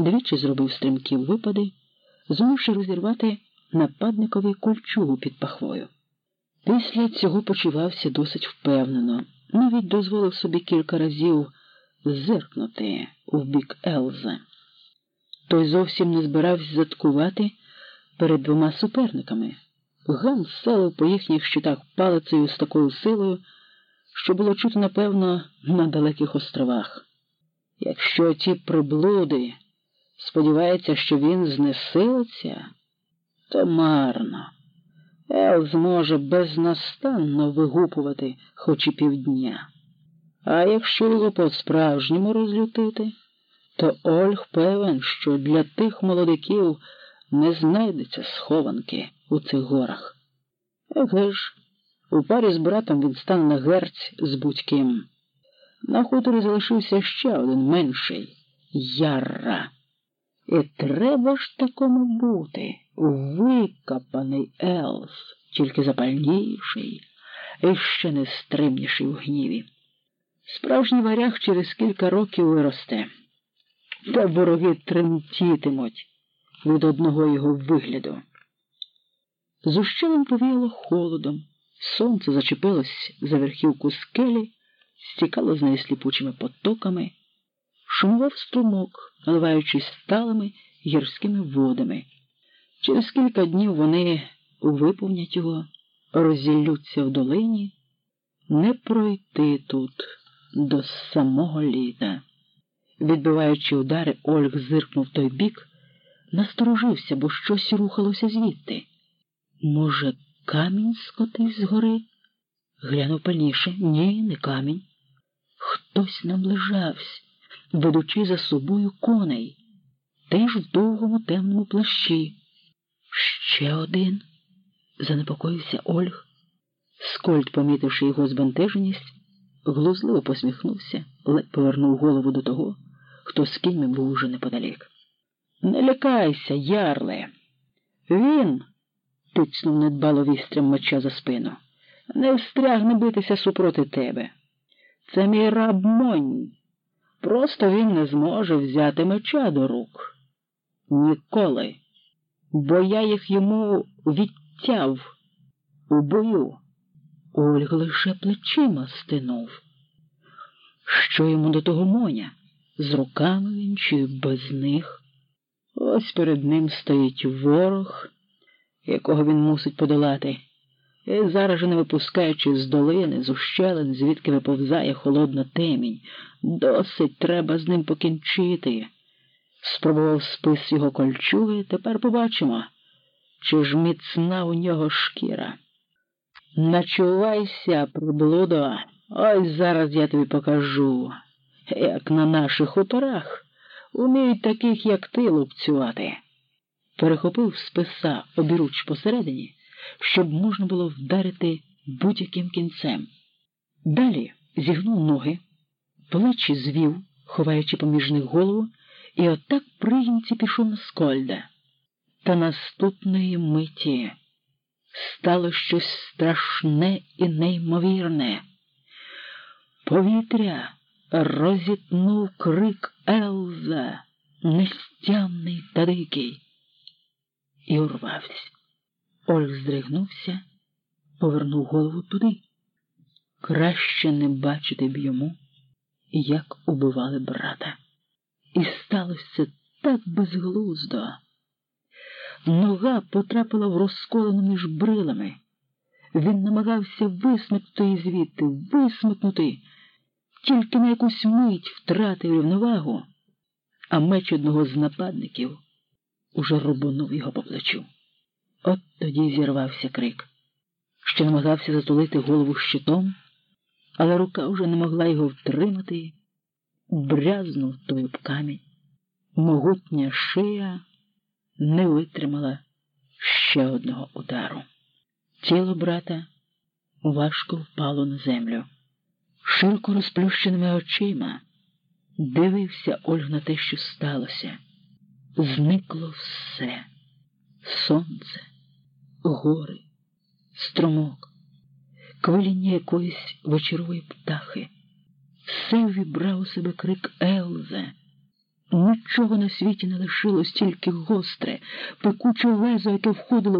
двічі зробив стрімкі випади, зумівши розірвати нападникові кольчугу під пахвою. Після цього почувався досить впевнено, навіть дозволив собі кілька разів зиркнути в бік Елза. Той зовсім не збирався заткувати перед двома суперниками. Ган селив по їхніх щитах палицею з такою силою, що було чути, напевно, на далеких островах. Якщо ті приблуди сподіваються, що він знесилиться, то марно. Ел зможе безнастанно вигупувати хоч і півдня. А якщо його по-справжньому розлютити, то Ольг певен, що для тих молодиків не знайдеться схованки у цих горах. Еге ж, у парі з братом він стане на герць з будь-ким. На хуторі залишився ще один менший Ярра. І треба ж такому бути викопаний Елс, тільки запальніший і ще нестримніший у гніві. Справжній варяг через кілька років виросте, та вороги тремтітимуть від одного його вигляду. З ущелем повіяло холодом, сонце зачепилось за верхівку скелі, стікало з неї сліпучими потоками, шумував струмок, наливаючись сталими гірськими водами. Через кілька днів вони виповнять його, розіллються в долині, не пройти тут до самого літа. Відбиваючи удари, Ольг зиркнув той бік, насторожився, бо щось рухалося звідти. Може, камінь скотив з гори? Глянув пальніше. Ні, не камінь. Хтось наближався, ведучи за собою коней, теж в довгому темному плащі. Ще один, занепокоївся Ольг. Скольд, помітивши його збентеженість, глузливо посміхнувся, ледь повернув голову до того, хто з кіньми був уже неподалік. Не лякайся, ярле. Він, тицнув недбало вістрям меча за спину, не встрягне битися супроти тебе. Це мій раб Монь. Просто він не зможе взяти меча до рук. Ніколи. Бо я їх йому відтяв у бою. Ольга лише плечима стинув. Що йому до того моня? З руками він чи без них? Ось перед ним стоїть ворог, якого він мусить подолати, і зараз же не випускаючи з долини, з ущелин, звідки виповзає холодна темінь, досить треба з ним покінчити. Спробував спис його кольчуги, тепер побачимо, чи ж міцна у нього шкіра. Начувайся, приблудо, ось зараз я тобі покажу, як на наших хуторах уміють таких, як ти, лупцювати. Перехопив списа обіруч посередині, щоб можна було вдарити будь-яким кінцем. Далі зігнув ноги, плечі звів, ховаючи поміж них голову, і отак приїмці пішов на скольда. Та наступної миті стало щось страшне і неймовірне. Повітря розітнув крик Елза, нестямний та дикий, і урвався. Ольг здригнувся, повернув голову туди. Краще не бачити б йому, як убивали брата. І сталося так безглуздо. Нога потрапила в розколену між брилами. Він намагався висмикнути її звідти, висмикнути, тільки на якусь мить втратив рівновагу, а меч одного з нападників уже рубанув його по плечу. От тоді зірвався крик, що намагався затулити голову щитом, але рука вже не могла його втримати, брязнув той об камінь. Могутня шия не витримала ще одного удару. Тіло брата важко впало на землю. Широко розплющеними очима дивився Ольг на те, що сталося. Зникло все сонце, гори, струмок, квиління якоїсь вечорової птахи. Все вібрав у себе крик Елзе. Нічого на світі не лишилось, тільки гостре, пекуче лезо, яке входило